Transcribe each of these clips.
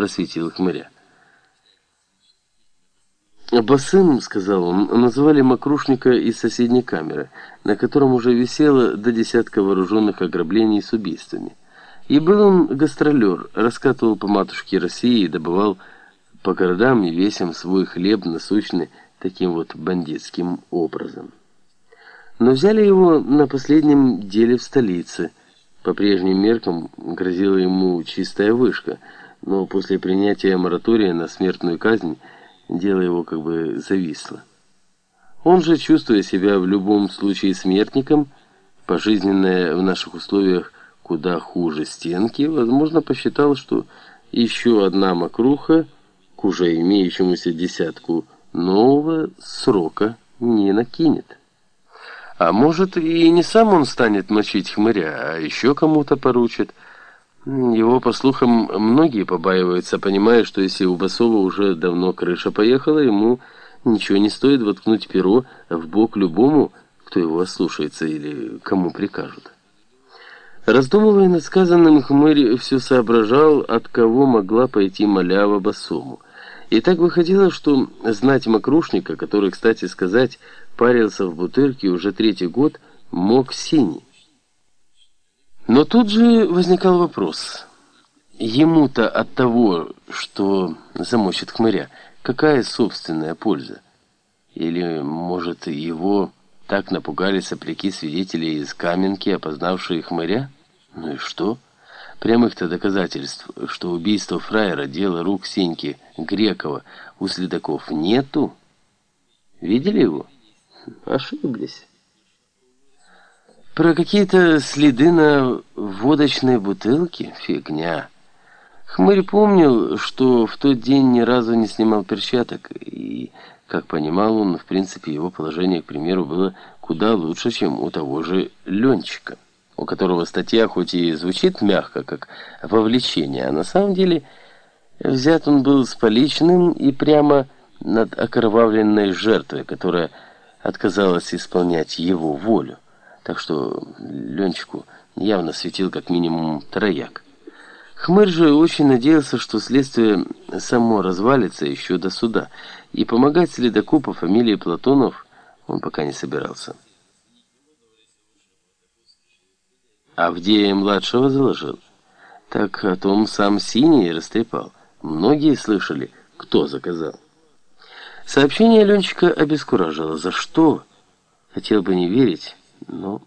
просветил хмыря. «Басым, — сказал он, — называли мокрушника из соседней камеры, на котором уже висело до десятка вооруженных ограблений с убийствами. И был он гастролер, раскатывал по матушке России и добывал по городам и весям свой хлеб насущный таким вот бандитским образом. Но взяли его на последнем деле в столице. По прежним меркам грозила ему чистая вышка, но после принятия моратория на смертную казнь дело его как бы зависло. Он же, чувствуя себя в любом случае смертником, пожизненное в наших условиях куда хуже стенки, возможно, посчитал, что еще одна мокруха к уже имеющемуся десятку нового срока не накинет. А может, и не сам он станет мочить хмыря, а еще кому-то поручит – его, по слухам, многие побаиваются, понимая, что если у Басова уже давно крыша поехала, ему ничего не стоит воткнуть перо в бок любому, кто его ослушается или кому прикажут. Раздумывая над сказанным, хмырь все соображал, от кого могла пойти малява Басому. И так выходило, что знать мокрушника, который, кстати сказать, парился в бутырке уже третий год, мог синий. Но тут же возникал вопрос. Ему-то от того, что замочит хмыря, какая собственная польза? Или, может, его так напугали сопляки свидетелей из Каменки, опознавшие хмыря? Ну и что? Прямых-то доказательств, что убийство фраера – дело рук Сеньки Грекова, у следаков нету. Видели его? Ошиблись. Про какие-то следы на водочной бутылке? Фигня. Хмырь помнил, что в тот день ни разу не снимал перчаток, и, как понимал он, в принципе, его положение, к примеру, было куда лучше, чем у того же Ленчика, у которого статья хоть и звучит мягко, как вовлечение, а на самом деле взят он был с поличным и прямо над окровавленной жертвой, которая отказалась исполнять его волю так что Ленчику явно светил как минимум трояк. Хмырь же очень надеялся, что следствие само развалится еще до суда, и помогать следаку по фамилии Платонов он пока не собирался. Авдея-младшего заложил? Так о том сам Синий растрепал. Многие слышали, кто заказал. Сообщение Ленчика обескуражило. За что? Хотел бы не верить но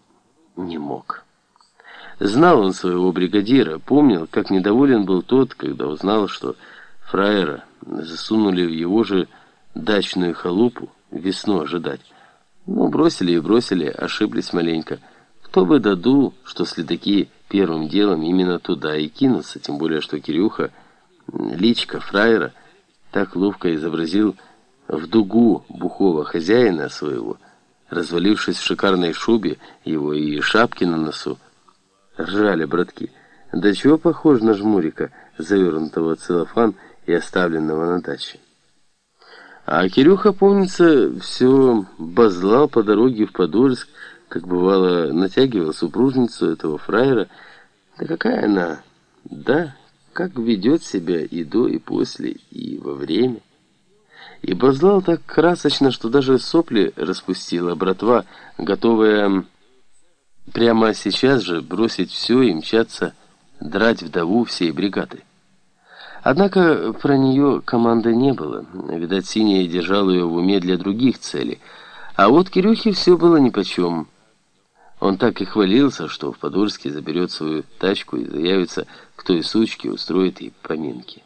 не мог. Знал он своего бригадира, помнил, как недоволен был тот, когда узнал, что фраера засунули в его же дачную халупу весну ожидать. Ну, бросили и бросили, ошиблись маленько. Кто бы додул, что следаки первым делом именно туда и кинутся, тем более, что Кирюха, личка фраера, так ловко изобразил в дугу бухого хозяина своего, развалившись в шикарной шубе, его и шапки на носу. Ржали братки. Да чего похож на жмурика, завернутого в целлофан и оставленного на даче. А Кирюха, помнится, все базлал по дороге в Подольск, как бывало, натягивал супружницу этого фраера. Да какая она? Да, как ведет себя и до, и после, и во время. И Базлал так красочно, что даже сопли распустила братва, готовая прямо сейчас же бросить все и мчаться драть вдову всей бригады. Однако про нее команды не было. Видать, Синяя держал ее в уме для других целей. А вот Кирюхе все было нипочем. Он так и хвалился, что в Подольске заберет свою тачку и заявится к той сучке, устроит ей поминки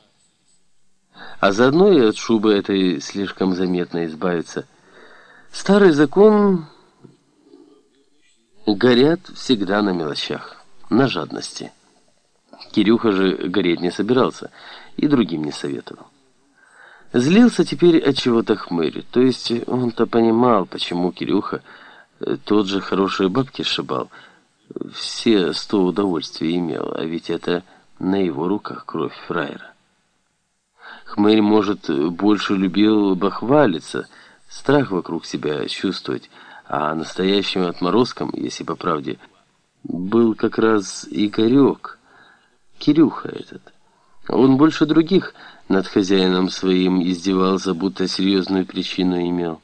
а заодно и от шубы этой слишком заметно избавиться. Старый закон горят всегда на мелочах, на жадности. Кирюха же гореть не собирался и другим не советовал. Злился теперь от чего-то хмырь, то есть он-то понимал, почему Кирюха э, тот же хорошие бабки сшибал, все сто удовольствий имел, а ведь это на его руках кровь фраера. Хмырь, может, больше любил бахвалиться, страх вокруг себя чувствовать, а настоящим отморозком, если по правде, был как раз Игорек, Кирюха этот. Он больше других над хозяином своим издевался, будто серьезную причину имел.